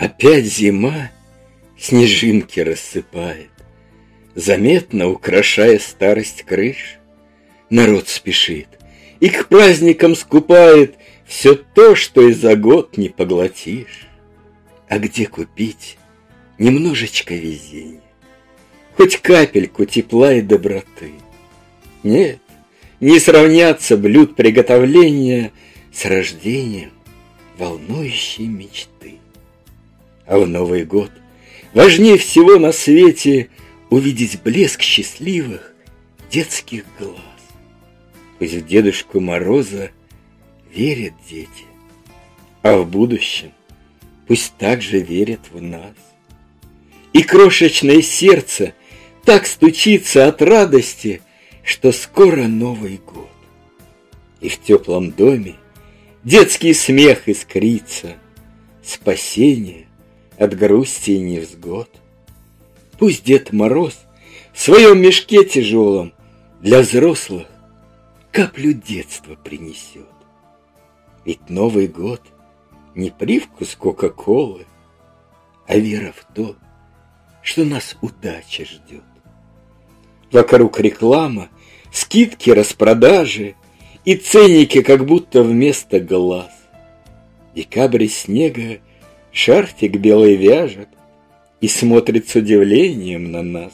Опять зима снежинки рассыпает, Заметно украшая старость крыш. Народ спешит и к праздникам скупает Все то, что и за год не поглотишь. А где купить немножечко везения? Хоть капельку тепла и доброты. Нет, не сравнятся блюд приготовления С рождением волнующей мечты. А в Новый год важнее всего на свете Увидеть блеск счастливых детских глаз. Пусть в Дедушку Мороза верят дети, А в будущем пусть также верят в нас. И крошечное сердце так стучится от радости, Что скоро Новый год. И в теплом доме детский смех искрится, Спасение от грусти и невзгод. Пусть Дед Мороз в своем мешке тяжелом Для взрослых каплю детства принесет. Ведь Новый год не привкус Кока-Колы, А вера в то, что нас удача ждет. Вокруг реклама, скидки, распродажи И ценники как будто вместо глаз. Декабрь снега шарфик белый вяжет, и смотрит с удивлением на нас.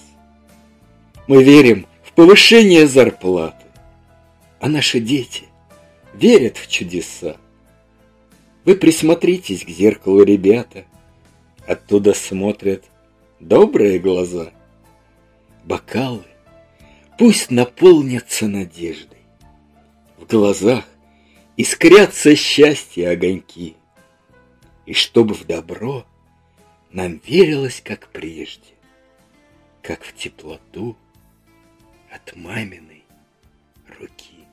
Мы верим в повышение зарплаты, а наши дети верят в чудеса. Вы присмотритесь к зеркалу, ребята, оттуда смотрят добрые глаза. Бокалы пусть наполнятся надеждой, в глазах искрятся счастья огоньки, и чтобы в добро – нам верилось, как прежде, как в теплоту от маминой руки.